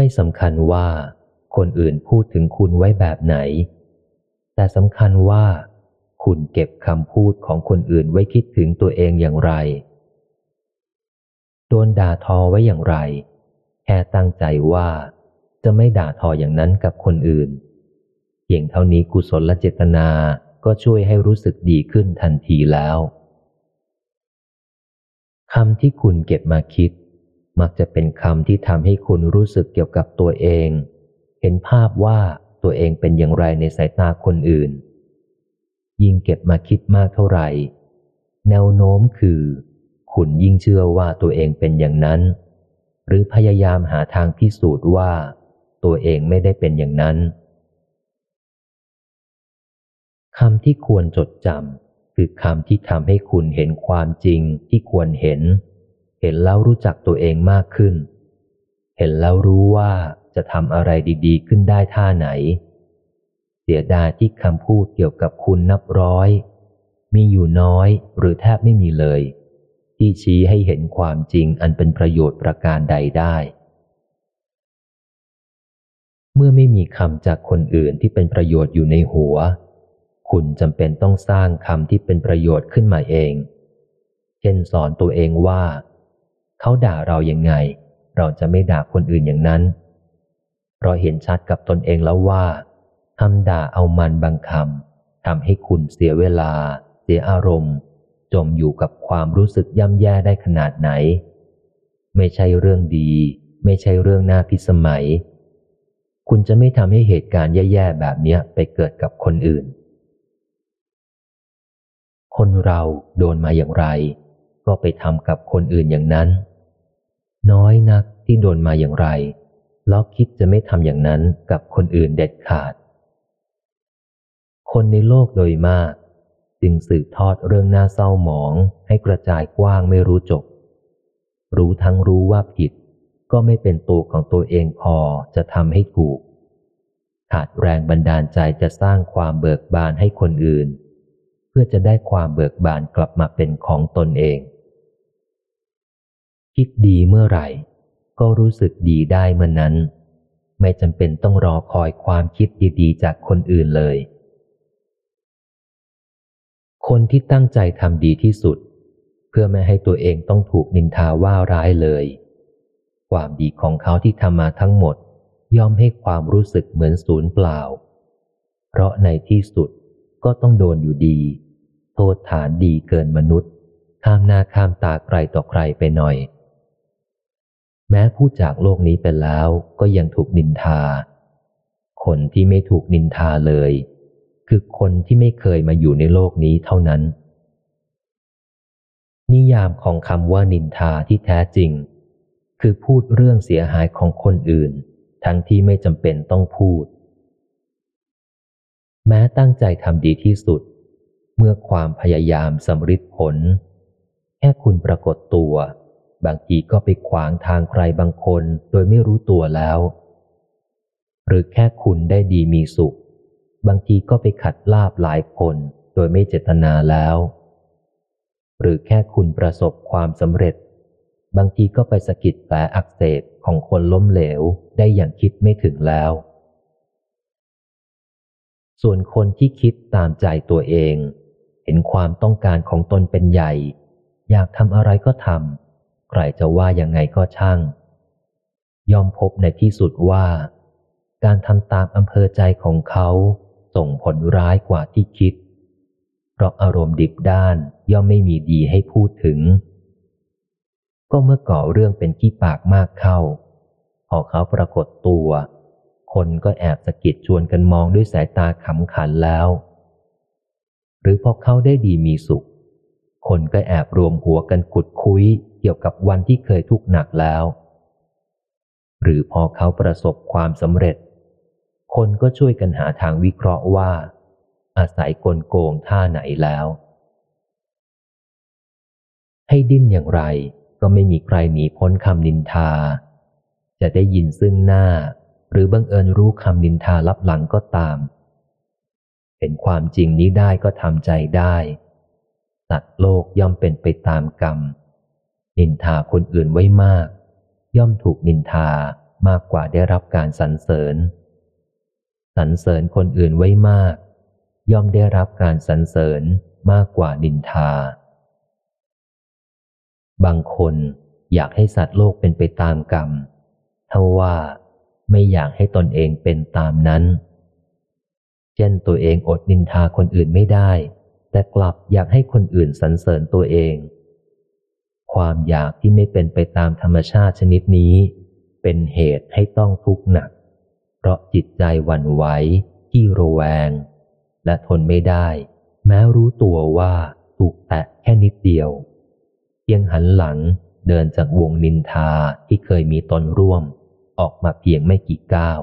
ไม่สำคัญว่าคนอื่นพูดถึงคุณไว้แบบไหน แต่สำคัญว่า คุณเก็บคำพูดของคนอื่นไว้คิดถึงตัวเองอย่างไร โดนด่าทอไว้อย่างไร แค่ตั้งใจว่า จะไม่ด่าทออย่างนั้นกับคนอื่นเพียงเท่านี้กุศลลเจตนาก็ช่วยให้รู้สึกดีขึ้นทันทีแล้วคำที่คุณเก็บมาคิด มักจะเป็นคำที่ทำให้คุณรู้สึกเกี่ยวกับตัวเอง เห็นภาพว่าตัวเองเป็นอย่างไรในสายตาคนอื่น ยิ่งเก็บมาคิดมากเท่าไหร่ แนวโน้มคือ คุณยิ่งเชื่อว่าตัวเองเป็นอย่างนั้น หรือพยายามหาทางพิสูจน์ว่า ตัวเองไม่ได้เป็นอย่างนั้นคำที่ควรจดจำคือคำที่ทำให้คุณเห็นความจริงที่ควรเห็น เห็นแล้วรู้จักตัวเองมากขึ้น เห็นแล้วรู้ว่าจะทำอะไรดี ๆ ขึ้นได้ท่าไหน เสียดายที่คำพูดเกี่ยวกับคุณนับร้อย มีอยู่น้อยหรือแทบไม่มีเลย ที่ชี้ให้เห็นความจริงอันเป็นประโยชน์ประการใดได้ เมื่อไม่มีคำจากคนอื่นที่เป็นประโยชน์อยู่ในหัว คุณจำเป็นต้องสร้างคำที่เป็นประโยชน์ขึ้นมาเอง เช่นสอนตัวเองว่า เขาด่าเราอยังไง เราจะไม่ด่าคนอื่นอย่างนั้น เพราะเห็นชัดกับตนเองแล้วว่าคำด่าเอามันบางคำทำให้คุณเสียเวลา เสียอารมณ์ จมอยู่กับความรู้สึกย่ำแย่ได้ขนาดไหน ไม่ใช่เรื่องดี ไม่ใช่เรื่องน่าพิสมัย คุณจะไม่ทำให้เหตุการณ์แย่ๆแบบนี้ไปเกิดกับคนอื่น คนเราโดนมาอย่างไร ก็ไปทำกับคนอื่นอย่างนั้น น้อยนักที่โดนมาอย่างไรแล้วคิดจะไม่ทำอย่างนั้นกับคนอื่นเด็ดขาด คนในโลกโดยมาก จึงสืบทอดเรื่องน่าเศร้าหมองให้กระจายกว้างไม่รู้จบ รู้ทั้งรู้ว่าผิด ก็ไม่เป็นตัวของตัวเองพอจะทำให้ถูก ขาดแรงบันดาลใจจะสร้างความเบิกบานให้คนอื่น เพื่อจะได้ความเบิกบานกลับมาเป็นของตนเอง คิดดีเมื่อไหร่ ก็รู้สึกดีได้เมื่อนนั้น ไม่จำเป็นต้องรอคอยความคิดดีๆ จากคนอื่นเลย คนที่ตั้งใจทำดีที่สุด เพื่อไม่ให้ตัวเองต้องถูกนินทาว่าร้ายเลย ความดีของเขาที่ทำมาทั้งหมด ย่อมให้ความรู้สึกเหมือนศูนย์เปล่า เพราะในที่สุดก็ต้องโดนอยู่ดี โทษฐานดีเกินมนุษย์ ข้ามหน้าข้ามตาใครต่อใครไปหน่อย แม้ผู้จากโลกนี้ไปแล้วก็ยังถูกนินทา คนที่ไม่ถูกนินทาเลย คือคนที่ไม่เคยมาอยู่ในโลกนี้เท่านั้น นิยามของคำว่านินทาที่แท้จริง คือพูดเรื่องเสียหายของคนอื่น ทั้งที่ไม่จำเป็นต้องพูด แม้ตั้งใจทำดีที่สุด เมื่อความพยายามสำฤทธิ์ผล แค่คุณปรากฏตัว บางทีก็ไปขวางทางใครบางคนโดยไม่รู้ตัวแล้ว หรือแค่คุณได้ดีมีสุข บางทีก็ไปขัดลาบหลายคนโดยไม่เจตนาแล้ว หรือแค่คุณประสบความสำเร็จ บางทีก็ไปสะกิดแผลอักเสบของคนล้มเหลวได้อย่างคิดไม่ถึงแล้ว ส่วนคนที่คิดตามใจตัวเอง เห็นความต้องการของตนเป็นใหญ่ อยากทำอะไรก็ทำ ใครจะว่ายังไงก็ช่างยอมพบในที่สุดว่า การทำตามอำเภอใจของเขาส่งผลร้ายกว่าที่คิด เพราะอารมณ์ดิบด้านย่อมไม่มีดีให้พูดถึง ก็เมื่อก่อเรื่องเป็นขี้ปากมากเข้า พอเขาปรากฏตัว คนก็แอบสะกิดชวนกันมองด้วยสายตาขำขันแล้ว หรือพอเขาได้ดีมีสุข คนก็แอบรวมหัวกันขุดคุยเกี่ยวกับวันที่เคยทุกข์หนักแล้ว หรือพอเขาประสบความสำเร็จ คนก็ช่วยกันหาทางวิเคราะห์ว่า อาศัยกลโกงท่าไหนแล้ว ให้ดิ้นอย่างไรก็ไม่มีใครหนีพ้นคำนินทา จะได้ยินซึ่งหน้า หรือบังเอิญรู้คำนินทาลับหลังก็ตามเห็นความจริงนี้ได้ก็ทำใจได้ สัตว์โลกย่อมเป็นไปตามกรรม นินทาคนอื่นไว้มาก ย่อมถูกนินทามากกว่าได้รับการสรรเสริญ สรรเสริญคนอื่นไว้มาก ย่อมได้รับการสรรเสริญมากกว่านินทา บางคนอยากให้สัตว์โลกเป็นไปตามกรรมทว่าไม่อยากให้ตนเองเป็นตามนั้น เช่นตัวเองอดนินทาคนอื่นไม่ได้ แต่กลับอยากให้คนอื่นสรรเสริญตัวเอง ความอยากที่ไม่เป็นไปตามธรรมชาติชนิดนี้ เป็นเหตุให้ต้องทุกข์หนัก เพราะจิตใจหวั่นไหวที่ระแวง และทนไม่ได้ แม้รู้ตัวว่าถูกแตะแค่นิดเดียวเพียงหันหลังเดินจากวงนินทาที่เคยมีตนร่วม ออกมาเพียงไม่กี่ก้าว